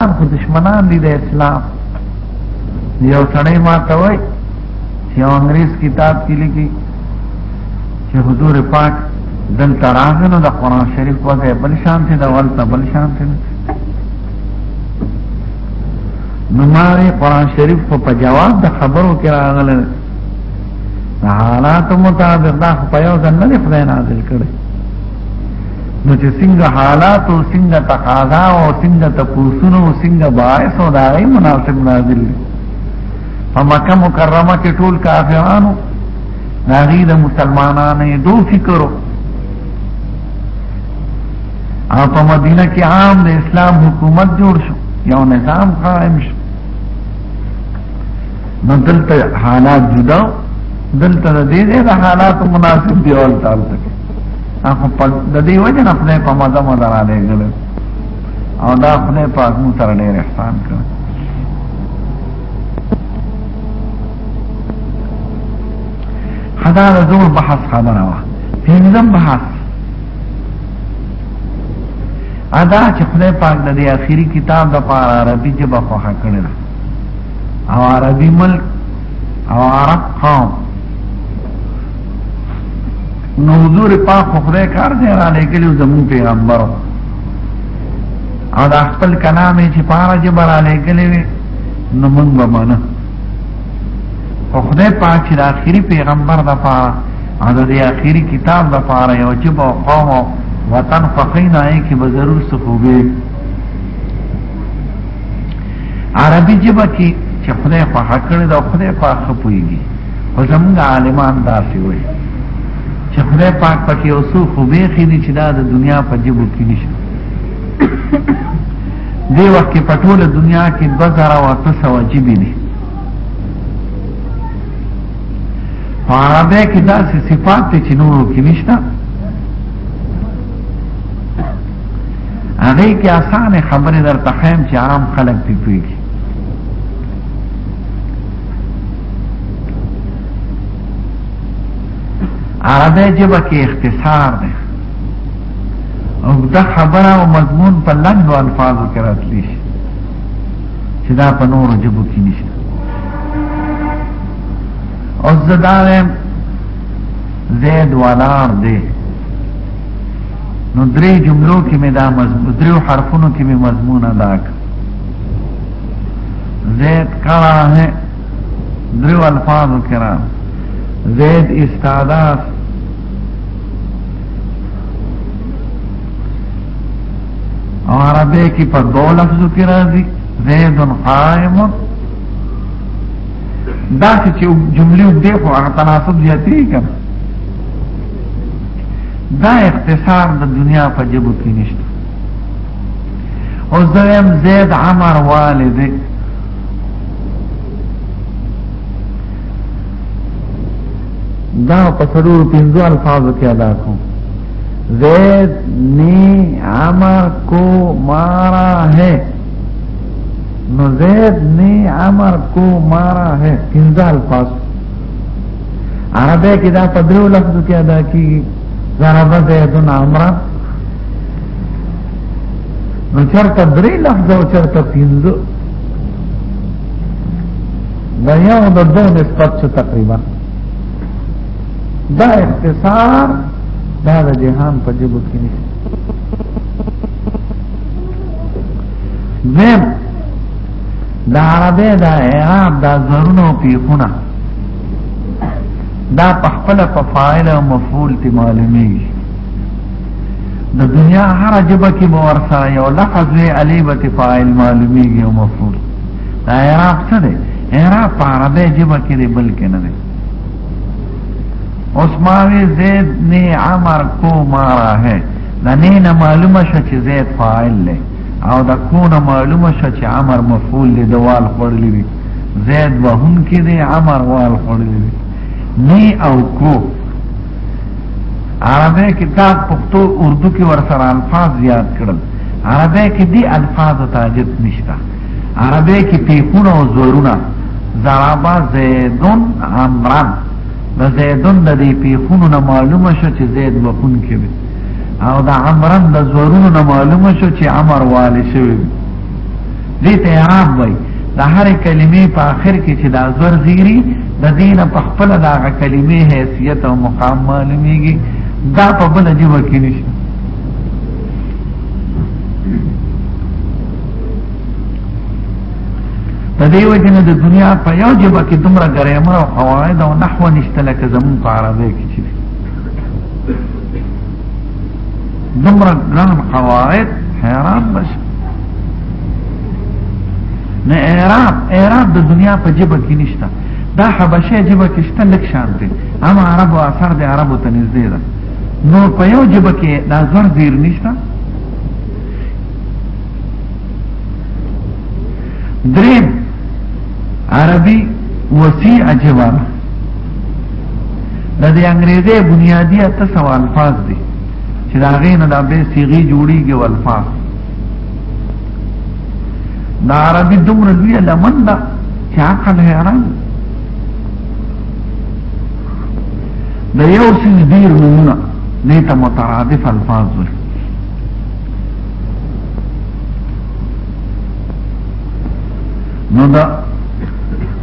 خو دشمنان دي د اسلام یو سړی ما ته وای چې انګريز کتاب کې لیکي چې حضور پاک دل تراغنو د قران شریف په ځای بل شان ته د ول ته بل شان ته نو ما قران شریف په جواب د خبرو کې راغله حالات مطابق دا په یو ځل نه خدای نازل کړي نو چې څنګه حالات او څنګه تقاضا او څنګه تپوسونه او څنګه باعث او دا غي مناسب نازل دي په مکه مکرمه کې ټول کافرانو ناغي د مسلمانانو دو فکرو او په مدینه کې عام د اسلام حکومت جوړ شو یو نظام قائم شو نو دلته حالات جدا دلته د دې د حالات مناسب دی ول تعالی ته هغه په د دې وجه نه خدای په مزه مزه را لګل او دا خدای په موږ سره ډېر احسان کړ خدای زو بحث خبره وا هیڅم بحث ادا چې خدای پاک د دې اخیری کتاب د پاره عربي ژبه خوښه کړې او عربي ملک او عرب قوم نو حضور پاک خدای کار دی را لګلو زمون پیغمبر او د خپل کلام چې پاره چې برا لګلې نو مونږ به منه او خدای پاک چې د اخیری پیغمبر د پاره او د اخیری کتاب د پاره یو چې په قوم او وطن فقینا یې کې به ضرور څه خوږي عربي جبه کې چې خدای خو حکړه دا خدای په حق پويږي خو زمونږ عالمان دا سی وي چې خدای پاک پکې اوسو خو به خېدي چې دا د دنیا په جبه کې نشي دی وخت کې پټول دنیا کې 2000 جبه دي په عربه کې دا صفات چې نورو کې نشته هغه کې اسانه خبره درته خیم چې عام خلک پی پیږي عربی جبه کې اختصار دی او دا خبره او مضمون په لنډو الفاظو کې راتلی شي چې دا په نورو جبو کې نشته او زدارم زید ولار دی نو درې جملو کې مې دا مضمون درې حرفونو کې مې مضمون ادا کړ زید کړه ہے درې الفاظ کرا زید استعداد او عربی کې په دوه لفظو کې راځي زید قائم دا چې جملې دې خو هغه تناسب زیاتې کړي دا اختصار د دنیا په جبو کې نشته او زم زید عمر والد دا په څلور پنځو الفاظو کې ادا کوم زید نی عمر کو مارا ہے نو زید نی عمر کو مارا ہے پنځه الفاظ عربه کې دا په درو لفظو کې ادا کیږي ضرب زید عمرا نو چرته درې لفظ او چرته پنځه دا یو د دوه نسبت څخه تقریبا دا اختصار دا د جهان په جبو کې نشته نیم دا عربه دا اعراب دا زرونو پیخونه دا پخپل په فاعل او مفعول تی معلومی د دنیا هر جبه کې باور سره یو لفظ وی علی بت فاعل معلومی او مفعول دا اعراب څه دی اعراب په عربه جبه کې دی بلکې نه دی اوس ماوی زید نه عمر کو مارا ہے دا نه معلومه شې چې زید فاعل لري او د کونه معلومه شو چې عمر مفعول دی د وال خړلې دي زید وهن کې دی عمر وال خړلې دي نی او کو عربی کتاب پښتو اردو کې ورسره الفاظ زیات کړل عربی کې دی الفاظ تاجت نشته عربی کې پیخونه او زورونه ضربا زیدون عمران د زیدون د دې پیخونو نه معلومه شو چې زید وهن کې دی او دا عمران د زورونو نه معلومه شو چې عمر والي شوی دې ته عرب وای د هر کلمې په آخر کې چې دا زور زیری د دین په خپل دا کلمې حیثیت او مقام معلومیږي دا په بل جوه کې نشته د دې وجنه د دنیا په یو جبه کې دومره ګرامر او قواعد او نحو نشته لکه زمون په عربی کې چې دمرا گران قواعد حیران بش نه اعراب اعراب د دنیا په جبه کې نشته دا حبشه جبه کې شته لک شان دی اما عرب او اثر د عربو ته نږدې ده نو په یو جبه کې دا زر زیر نشته دریم عربي وسیع جبه د دې انګريزي بنيادي اته سوال فاز دي چې دا غي نه د به صيغه جوړيږي او الفاظ دا عربي دومره لوی لمن ده چې عقل حیران د یو سیز ډیر نمونه نیته مترادف الفاظ وي نو دا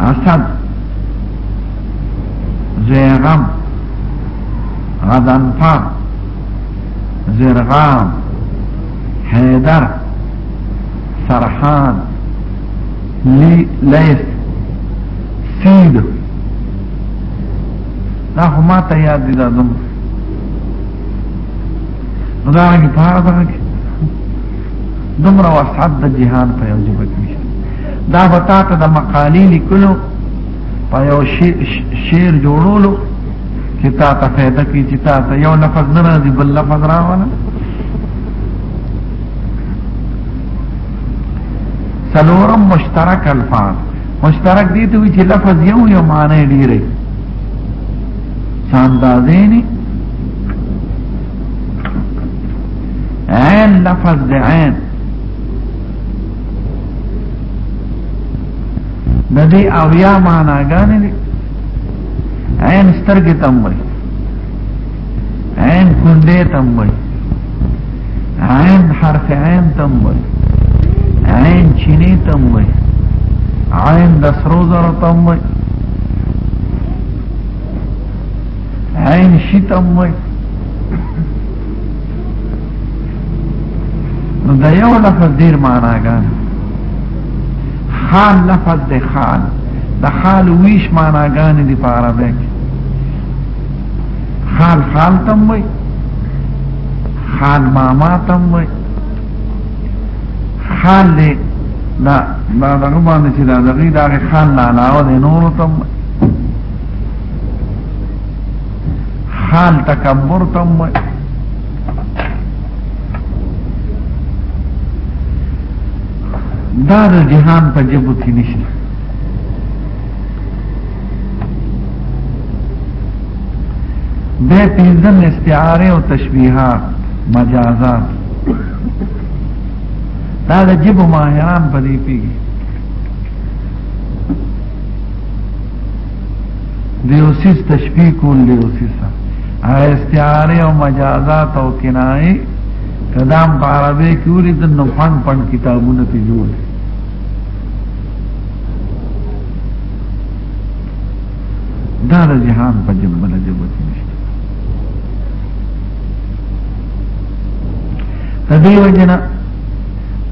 اسد زیغم غضنفر زرغام حیدر سرحان لی لیس سید دا خو ما ته یاد دي دا زم نو دا رنګ په هغه ځای کې دومره وسعت د جهان په یو ځای کې دا وتا ته د مقالې لیکلو په یو شعر جوړولو چې تا ته فائدہ کی چې تا ته یو لفظ نه راځي بل لفظ راواله سلورم مشترک الفاظ مشترک دي ته چې لفظ یو یو معنی ډیره ساندازینی عین لفظ د عین د دې او یا معنا غانې دي عین سترګې تم وي عین کندې تم وي عین حرف عین تم وي عین چینه تم وي عین د سرو زرو تم وي عین شي تم وي نو دا یو لفظ دیر معناګان خال لفظ د خال د خال ویش معناګان دی په عربی کې خال خال تم وای خال ماما تم وای خال دې دا دا دغه باندې چې دا دغه دا خال نه علاوه نور تم وای خان تکبر تم وای دا د جهان په جبو کې نشته د پنځم استعاره او تشبيهات مجازات دا د جبو ماهران په دې پیږي دیوسیس تشبیه کول دیوسیسا هغه استعاره او مجازات او کنایه کدام په عربی کې ولې د نو فن پن کتابونه ته جوړ دا د جهان په جبه نه جبه نشته د دې وجنه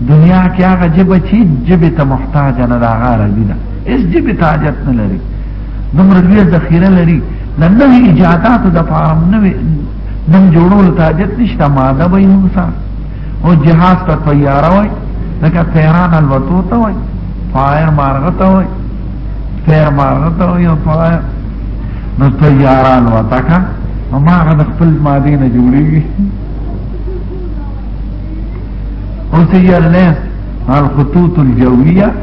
دنیا کې هغه جبه چې جبه ته محتاج نه راغاره دي اس جی به تاجت نه لري دومره لوی ذخیره لري د نوې ایجادات د فارم نوې نن جوړول تاجت نشته ماده به هم سره او جهاز ته تیار وای لکه تهران الوتو ته وای فایر مارغه ته وای تیر مارغه ته وای فایر نو تیاران وتاکه او ما غد خپل ماده نه جوړیږي او سیار لیس الخطوط الجویه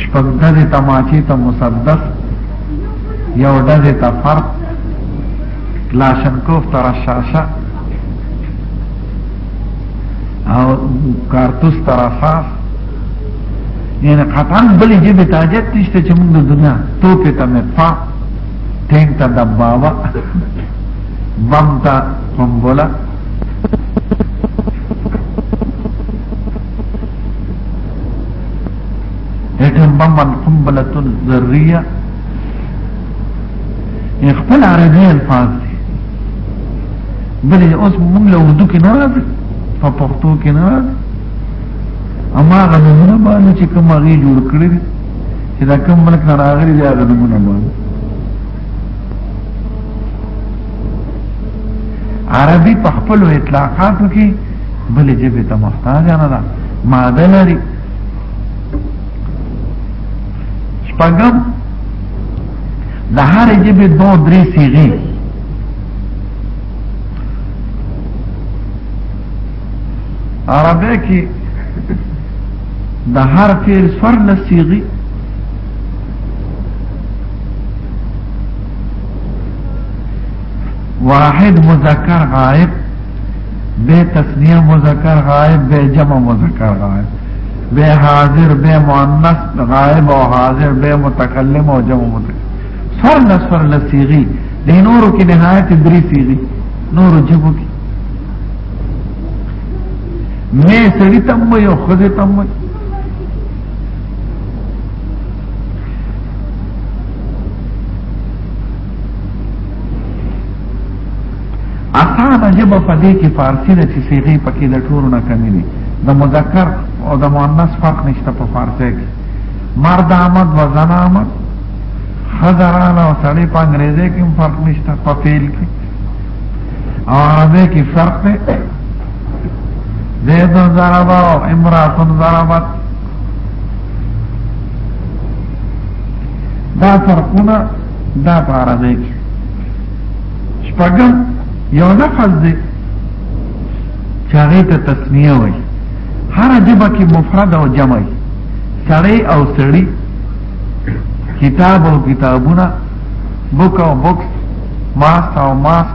شپږ ډزې تماچې ته مسدس یو ډزې ته فرق کلاشنکوف ته رشاشه او کارتوس ته رصاص یعنی قطعا بلې ژبې ته حاجت نشته چې موږ د دنیا توپې ته مدفع ټینک ته دبابه بم ته قنبله اټم بم القنبله الذريه خپل عربي الفاظ دي بلې اوس موږ له اردو کې نه راځي په پښتو کې نه راځي اما غنونه باندې چې کوم هغه جوړ کړی دي چې دا کوم ملک نه راغلي دي هغه نمونه باندې عربي په خپل اطلاقاتو کې بلې جبې ته محتاج نه ده ماده لري شپږم د هر جبې دو درې صيغې عربه کې د هر فعل سر له صيغې واحد مذکر غائب به تسنیه مذکر غائب به جمع مذکر غائب به حاضر به مؤنث غائب او حاضر به متکلم او جمع متکلم سر لس سر لس صيغي د نورو کې نهایت درې صيغي نورو جبو کې مې سړی تم یو خزه تم اسانه جبه په دې کې فارسی نه چې صيغه پکې د ټولو نه کمی دي د مذکر او د مؤنث فرق نشته په فارسی کې مرد آمد و زن آمد خزران او سړی په انګريزي کې فرق نشته په فعل کې او عربي کې فرق دی زید ضربا او امراه ضربت دا فرقونه دا په عربي کې شپږم یو لفظ دی چې هغه ته تسمیه وایي هر جبه کې مفرد او جمع سړی او سړی کتاب او کتابونه بوک او بوکس ماس او ماس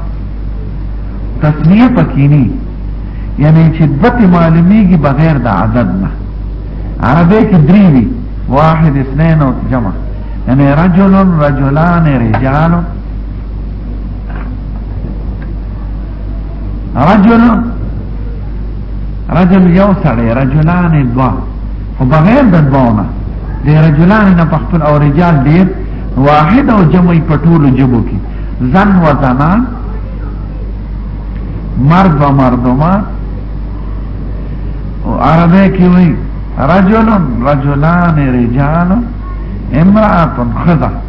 تسمیه پکینی یعنی چې دت معلومیږي بغیر د عدد نه عربی کې درې وی واحد اثنين او جمع یعنی رجل رجلان رجال رجل رجل یو سړی رجلان دوا خو بغیر د دواونه د رجلان نه په خپل او رجال ډیر واحد او جمعي په ټولو جبو کې زن و زنان مرد و مردمان او عربی کې وایي رجل رجلان رجال امرأة خضر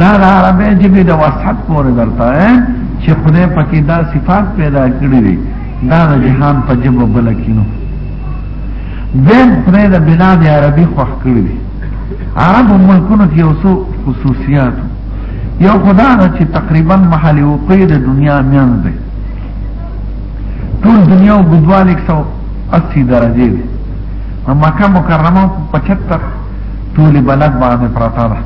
دا د عربی جبې د وسط پورې درته چې خدای پکې دا صفات پیدا کړې دي دا د جهان په جبه بل کینو دیم خدای د بلاد عربي خوښ کړی دي عرب ملکونو کې یو څو خصوصیات یو خدا دا چې تقریبا محل وقوع د دنیا میان دی ټول دنیا او ګډوال 180 درجه دی مکه مکرمه 75 ټول بلد باندې پراته ده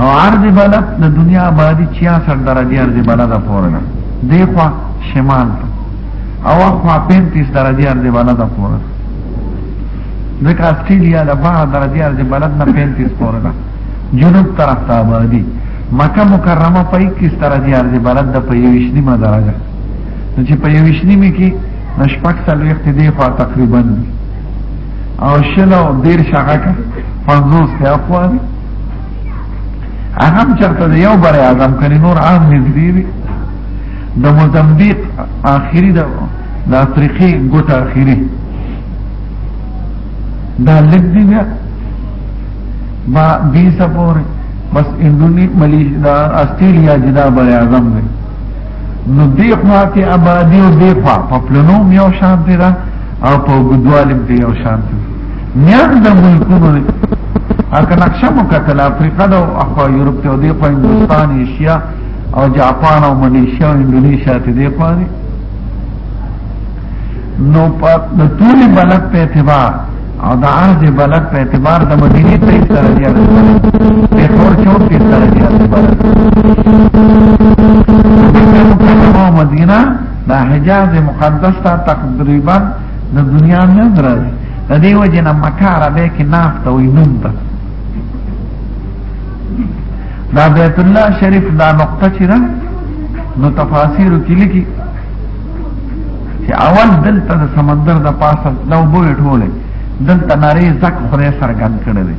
او عرض بلد د دنیا آبادی 66 درجه عرض بلد پورې ده دیخوا شمال ته او اخوا 35 درجه عرض بلد پورې ده ځکه استرالیا د 12 درجه عرض بلد نه 35 پورې ده جنوب طرف ته آبادی مکه مکرمه په 21 درجه عرض بلد ده په 21 نیمه درجه نو چې په 21 نیمه کې نشپک سلوخت دی خوا تقریبا دی او شل او دیر شغه کا پنځوس ته اقوا دي هغه چرته یو بر اعظم کړي نور عام نږدې دي د موزمبیق اخیری د د افریقې ګوت اخیری دا لګ دی بیا با بي سپور بس اندونی ملی دا استرالیا جدا بر اعظم دی نو دی خواتی آبادی و دی خوا پا پلنوم یو شانتی دا او په ګدوالم کې یو شان دي نیان د ملکونو هغه نقشه مو کتل افریقا د اخوا یورپ ته دی په هندستان ایشیا او جاپان او ملیشیا او انډونیشیا ته دی په نو په د ټول بلد په اعتبار او د عرض بلد په اعتبار د مدینه په سره دی په خور چوک کې سره دی دا حجاز مقدس ته تقریبا د دنیا نه درځي د دې وجه نه مکه عربه کې نافت او نوم ده دا بیت الله شریف دا نقطه چې ده نو تفاسیر کې لیکي چې اول دلته د سمندر د پاسه دا وبو ټوله دلته نری زک خره سرګن کړي دي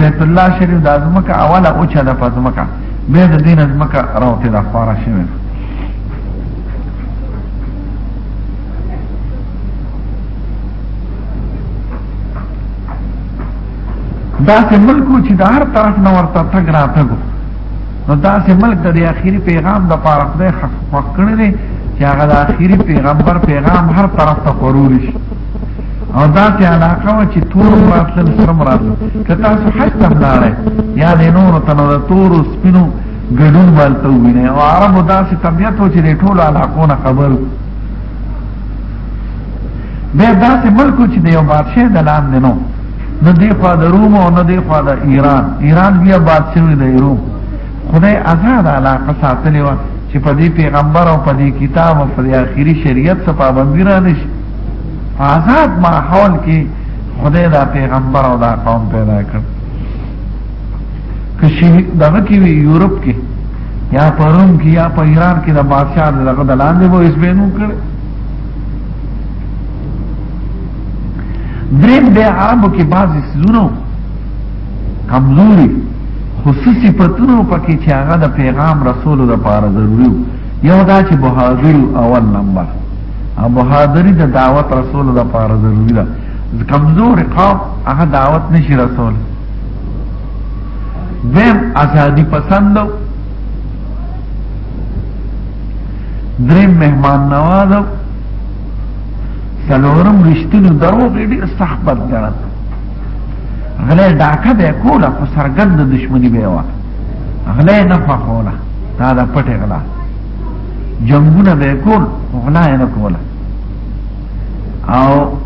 بیت الله شریف د ازمکه اوله اوچه د پزمکه به د دین ازمکه راوته د خارا شوی داسې ملکو چې د هر طرف نه ورته تګ راتګو نو داسې ملک د اخیری پیغام د پاره خدای حق پکړی دی چې هغه د اخیری پیغمبر پیغام هر طرف ته ورور شي او داسې علاقه و چې تور راتل سره مراد کته تاسو حج ته لاړې یا د نور تنو د تور سپینو ګډون مالته ویني او عربو داسې طبيعت و چې د ټولو علاقونه خبر به داسې ملک چې د یو بادشاہ د لاندې نو نه دی خوا د روم او نه دی خوا د ایران ایران بیا بادشاہ دی روم خدای آزاد علاقه ساتلی و چې په دې پیغمبر او په دې کتاب او په دې آخري شریعت څخه پابندی را نشي آزاد ماحول کې خدای دا پیغمبر او دا قوم پیدا کړ که شي دغه کې وي یورپ کې یا پروم کې یا په ایران کې د بادشاہ دغه د لاندې وو اس بینو کړ دریم به عربو کې بعضی سلونو کمزوري خصوصي پتونو پکې چې هغه د پیغام رسولو لپاره ضروري وو یو دا چې بهادر اول نمبر او بهادری د دعوت رسول لپاره ضروري ده کمزور قوم هغه دعوت نشي رسول دیم ازادي پسند دریم مهمان نواز سلورم رښتینو درو ډیر سخت بد ګڼل غله ډاکه به کوله خو سرګند دشمنی به و غله نه فخوله دا د پټه غلا جنگونه به کول غلا نه کوله او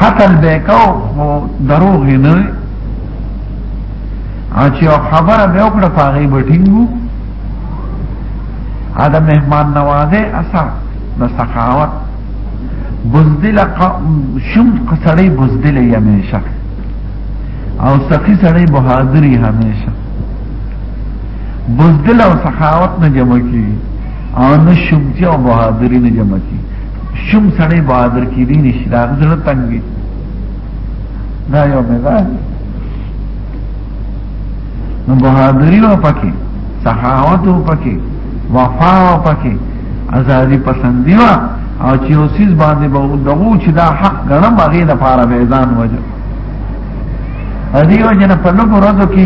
قتل به کو خو دروغ نه او چې خبره به وکړه پاغي بټینګو ا د مهمان نوازه اثر د سخاوت بزدل شم قصړی بزدل یې همیشه او سخی سړی بهادری همیشه بزدل او سخاوت نه جمع کی او نه شمتی او بهادری نه جمع کی شوم سړی بادر کې دی نشي دا زړه تنګ وي دا یو مزاج نو بهادری و پکې سخاوت و پکې وفا و پکې ازادي پسندي و او چې اوسیز باندې به دغو چې دا حق غنم هغه د پاره به ځان وجه ادي وجه نه په لګو ورځو کې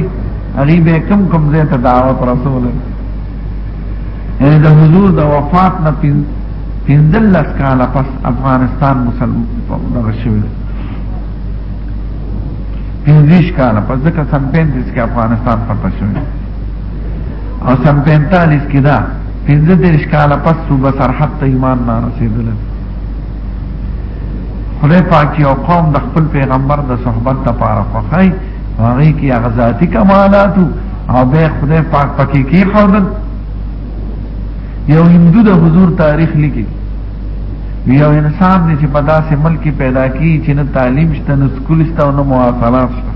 هغه به کم کم زه ته دعوت رسول اې د حضور د وفات نه پین پندل لس کال پس افغانستان مسلمان دغه شوی پنځیش کال پس ځکه سن 35 کې افغانستان فتح شوی او سن 45 کې دا پنځه دیرش کال پس صوبه سرحد ته ایمان نه رسیدل خدای پاک یو قوم د خپل پیغمبر د صحبت لپاره خوښای هغه کې هغه ذاتی کمالات او به خدای پاک پکې کې خدل یو هندو د حضور تاریخ لیکي یو انسان دی چې په داسې ملک پیدا کی چې نه تعلیم شته نه سکول شته او نه مواصلات شته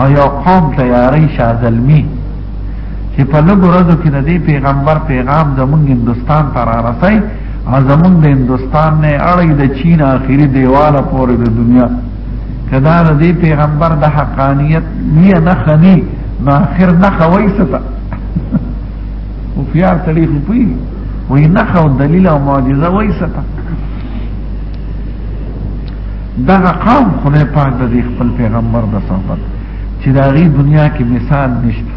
او یو قوم تیاری شازلمی چې په لږ ورځو کې د دې پیغمبر پیغام زمونږ هندستان ته را رسي او زمونږ د هندستان نه اړې د چین آخري دیواله پورې د دنیا کدا دې پیغمبر د حقانیت یې نه خني نو اخر نه خوي ستا او فیا تړي خو پی وې نه خو دلیل او معجزه وې ستا دغه قوم خدای پاک د خپل پیغمبر د صحبت چې دا غي دنیا کې مثال نشته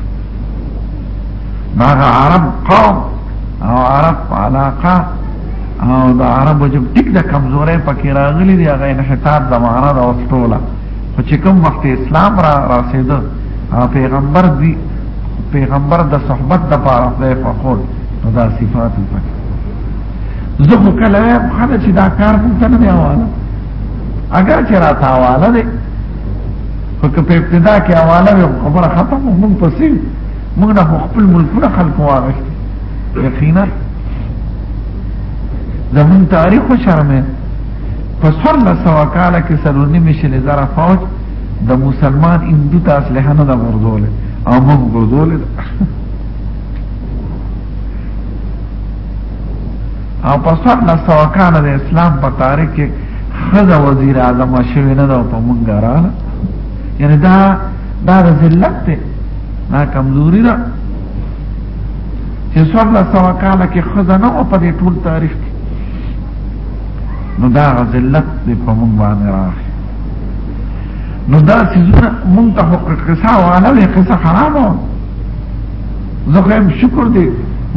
هغه عرب قوم او عرب علاقه او د عربو جب ټیک د کمزورې پکې راغلي دی هغه انحطاط د معنا د وسټوله خو چې کوم وخت اسلام را رسیدو پیغمبر دی پیغمبر د صحبت د پاره خدای په خور دا صفات پکې زه خو کله وایم خدای چې دا کار مونږ نه دی حواله اگر چې را تا حواله دی خو که په ابتدا کې حواله وي خبره ختمه مونږ پسې مونږ نه خپل ملکونه خلق واغښت یقینا زمون تاریخ شرمه په سورله سوا کال کې سرونی مشل زره فوج د مسلمان هندو ته اسلحه نه غردول او موږ غردول او په سورله سوا کال د اسلام په تاریخ کې خزه وزیر اعظم شوی نه دا په مونږ رااله یعنی دا دا ذلت ده دا کمزوري ده چې څور لا سوا کال کې خزانه او په دې ټول تاریخ کې نو دا ذلت دې په مونږ باندې راغی نو دا چې مونږ ته حقوق قصه واله له قصه حرامه زه هم شکر دې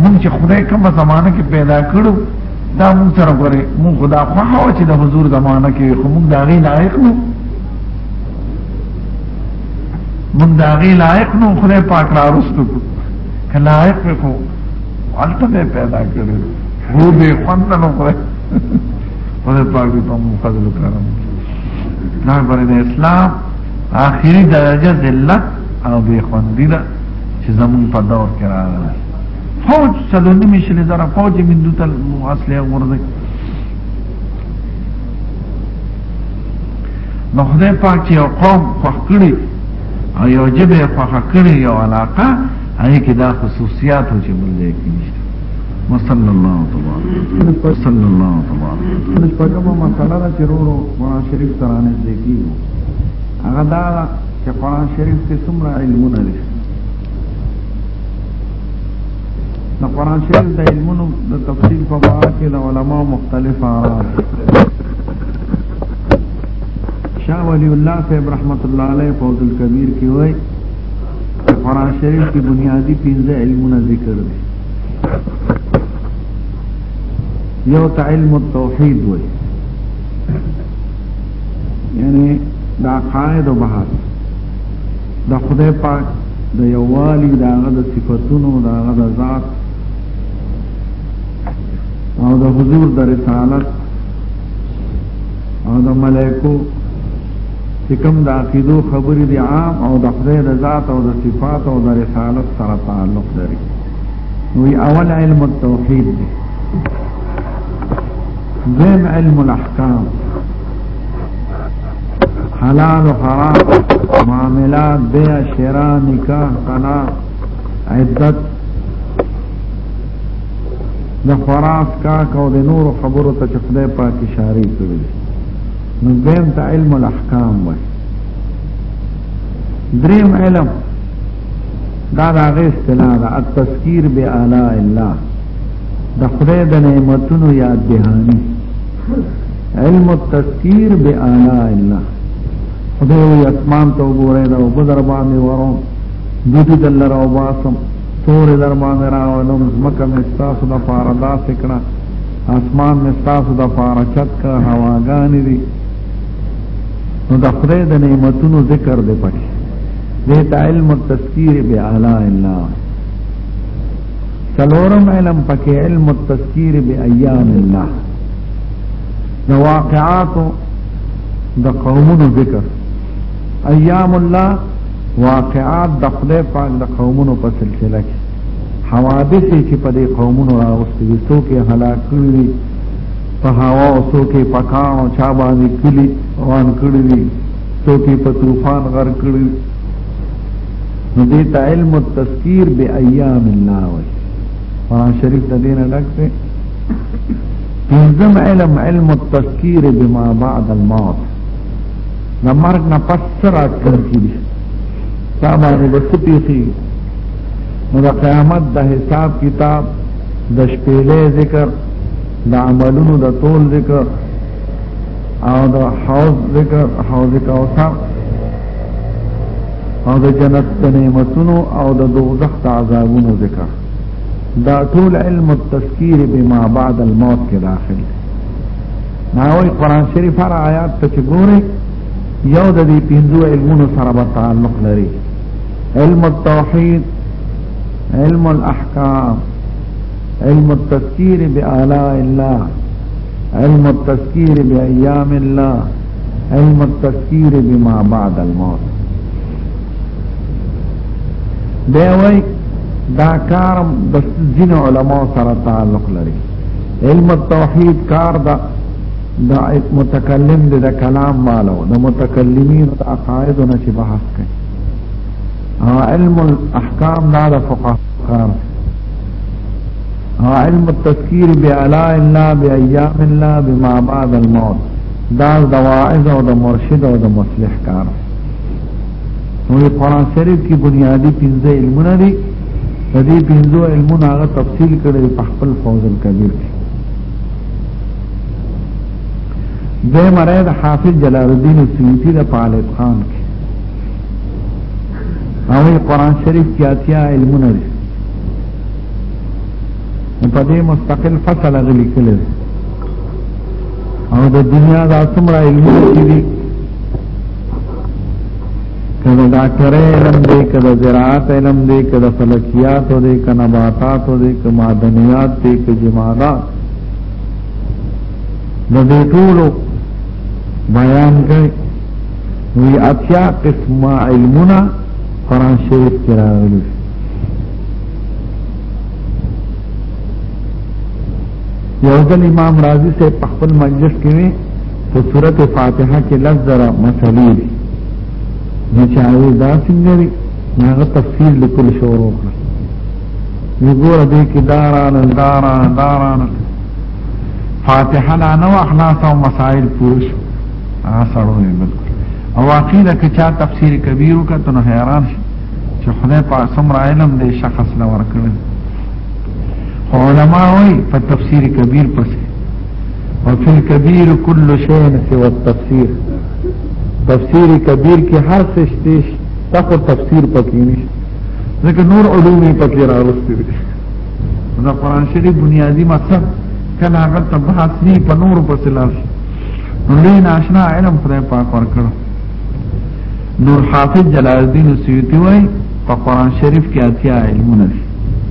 مونږ چې خدای کومه زمانه کې پیدا کړو دا مونږ سره غره مونږ خدا خو هوا چې د حضور زمانه کې خو مونږ دا غي لایق نو موږ دا غي لایق نو خدای پاک را رسټو کو لایق کو حالته به پیدا کړو هو دې خوند نو خدای خدای پاک دې په موږ فضل کرم نه باندې اسلام اخیری درجه ذلت او بے خوندی ده چې زمون په دور کې راغله فوج سلونی مشل زره فوج من دوت اصله ورده نو خدای پاک چې یو قوم خوښ کړي او یو جبه خوښ کړي یو علاقه هغه کې دا خصوصیات چې بل دی کې نشته وصلی الله تبارک وصلی الله تبارک څنګه ما کله چې ورو قرآن شریف ترانه دې کیو هغه دا چې قرآن شریف کې څومره علمونه دي نو قرآن شریف د علمونو د تفصیل په اړه کې د علما مختلف آرا شاه ولی الله صاحب رحمت الله علیه فوز الکبیر کې وای قرآن شریف کې بنیادی پنځه علمونه ذکر دي یو ته علم التوحید وای یعنی دا قائد او بحث د خدای پاک د یووالي د هغه د صفاتونو د هغه د ذات او د حضور د رسالت او د ملائکو چې کوم د عقیدو خبرې دي عام او د خدای د ذات او د صفات او د رسالت سره تعلق لري وی اول علم التوحید دی دویم علم الاحکام حلال و حرام معاملات بیا شرا نکاح طلاق عدت د فراز کاک او د نور خبرو ته چې خدای پاک اشاره کوي نو دیم ته علم الاحکام وایي دریم علم دا د هغه اصطلاح ده التذکیر باعلی الله د خدای د نعمتونو یاد دهانی علم التذکیر باعلی الله خدای یې اسمان ته وګورئ دا وبدر باندې ورو دوی دلته راو باسم تور در باندې راولم ځمکه مې ستاسو د پاره داسې کړه اسمان مې ستاسو د پاره چت کړه هواګانې دي نو د خدای د نعمتونو ذکر دی پکې دې ته علم التذکیر بعلاء الله سلورم علم پکې علم التذکیر بایام الله د واقعاتو د قومونو ذکر ایام الله واقعات د خدای پاک د قومونو په سلسله کې حوادث چې په دې قومونو راوستي دي څوک یې هلاک کړي دي په هوا او څوک یې په کان او چا باندې کلي روان کړي دي څوک یې په طوفان غر کړي دي نو دې ته علم التذکیر بی ایام الله وي قرآن شریف د دینه ډک دی پنځم علم علم التذکیر بما بعد الموت د مرګ نه پس څه راتلونکي دي تا باندې به څه پېښېږي نو د قیامت د حساب کتاب د شپېلې ذکر د عملونو د طول ذکر او د حوض ذکر حوض کوثر او د جنت د نعمتونو او د دوزخ د عذابونو ذکر دا ټول علم التذکیر بما بعد الموت کې داخل دی ناوی قرآن شریف هر آیات ته چې ګوري یو د دې پنځو علمونو سره به تعلق لري علم التوحید علم الاحکام علم التذکیر بآلاء الله علم التذکیر بأیام الله علم التذکیر بما بعد الموت دی وای دا کار د ځینو علماو سره تعلق لري علم التوحید کار دا دا متکلم دې دا کلام مالو دا متکلمین دا عقائد نه چې بحث کوي ها علم الاحکام دا دا فقه کار ها علم التذکیر بعلاء الله بأيام الله بما بعد الموت دا دا واعظ او دا مرشد او دا مصلح کار نو قرآن شریف کی بنیادی پنځه علمونه دي په دې پنځو علمونو هغه تفصیل کړی په خپل فوز الکبیر کې د مراد حافظ جلال الدین سیوطی د پالت خان کې او قرآن شریف کې اتیا علمونه دي په دې مستقل فصل غلي کړل او د دنیا د څومره علمونه دي کله ډاکټر علم دی کله زراعت علم دی کله فلکیات دی کله نباتات دی کله معدنیات دی کله جمادات نو دې ټول بیان کوي وی اتیا قسم علمنا قران شریف کې راغلي یو ځل امام رازی سے په خپل مجلس کې په سورت فاتحه کې لږ زره مسلې دي نو چې هغه دا څنګه لري هغه تفصیل لیکل شو وروکړه نو ګوره دې کې داران داران داران فاتحه نه نو اخلاص او مسائل پوه شو هغه سره بالکل او عقیده کې چا تفسیر کبیر وکړ نو حیران شي چې خدای په سمرا علم دې شخص لا ورکړي علماء وي په تفسیر کبیر پسې وفي الكبير كل شيء سوى التفسير تفسير كبير کې هر څه شته تاسو تفسیر پکې نشته ځکه نور علوم پکې راوستي دي دا قران شریف بنیادی مطلب کله هغه ته بحث نه په نور په سلاس نو له ناشنا علم خدای پاک ورکړ نور حافظ جلال الدین سیوطی وای په قران شریف کې اتیا علمونه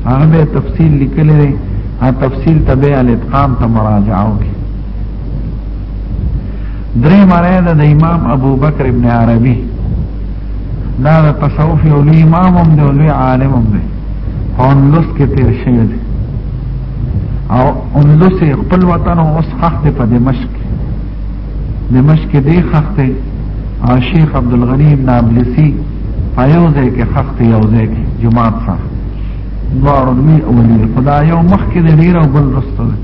هغه به تفصیل لیکل لري ا تفصیل تبع الاتقام ته مراجعه وکړي درې معنی ده د امام ابو بکر ابن عربي دا د تصوف یو لوی امام هم دی لوی عالم هم دی اندلس کې تیر شوی دی او اندلس خپل وطن او اوس خخت په دمشق دمشق کې دی خخته او شیخ عبد الغنی ابن ابلسی پایوزه کې خخته یوزه کې جماعت سره دوار دوی اولی خدا یو مخ کې دی ډیر او بل رسته دی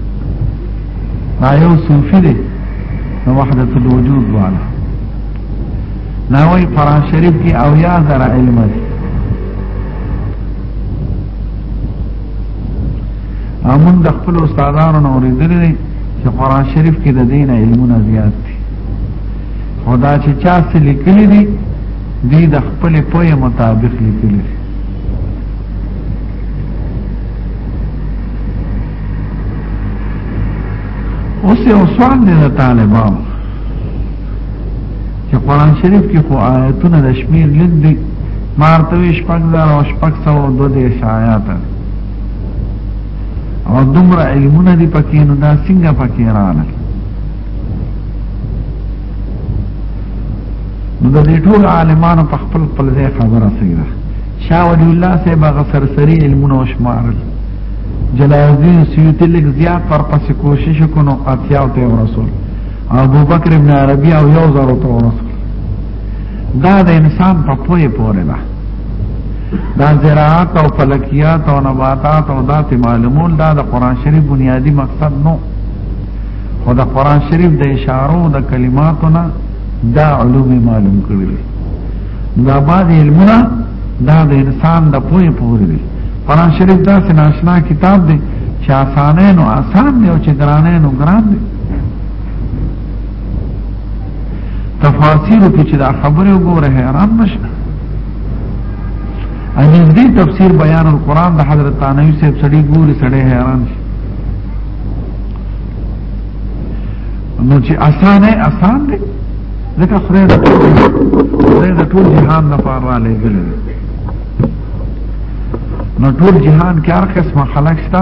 دا یو صوفی دی نو وحدت الوجود والا ناوی قرآن شریف کی او یا ذرا علم دی امون د خپل استادانو نوریدلی چې قران شریف کې د دین علمونه زیات دي خدا چې چا څه لیکلي دي دی د خپل پوی مطابق لیکلي دي اوس یو سوال دی د طالبانو چې قران شریف کې خو آیتونه د شمیر لږ دي مارته شپږ زره او شپږ سوه دوه دېرش آیات دی او دومره علمونه دی پکې نو دا څنګه پکې رااله نو د دې ټول عالمانو په خپل خپل ځای خبره سیده شاه ولی الله صاحب هغه سرسری علمونه وشمارل جلال الدین سیوطی لږ زیات پر پسې کوشش وکړو اتیاو ته ورسول ابو بکر ابن عربی او یو زارو ته ورسول دا د انسان په پوهه پورې ده دا زراعت او فلکیات او نباتات او داسې معلومول دا د قران شریف بنیادی مقصد نو خو د قران شریف د اشارو د کلماتو نه دا علوم معلوم کړل دا بعد علمونه دا د انسان د پوهې پورې دي قران شریف دا سناشنا کتاب دی چې آسانه نو آسان دی او چې ګرانه نو ګران دی تفاسیر کې چې دا خبره وګوره حیران نشه انیز دی تفسیر بیان القرآن د حضرت تانوی صاحب سړی ګوري سړی حیران شي نو چې آسان ہے آسان دی ځکه خدای د ټول خدای د ټول جهان نه پاره را لېږل نو ټول جهان کې هر قسمه خلک شته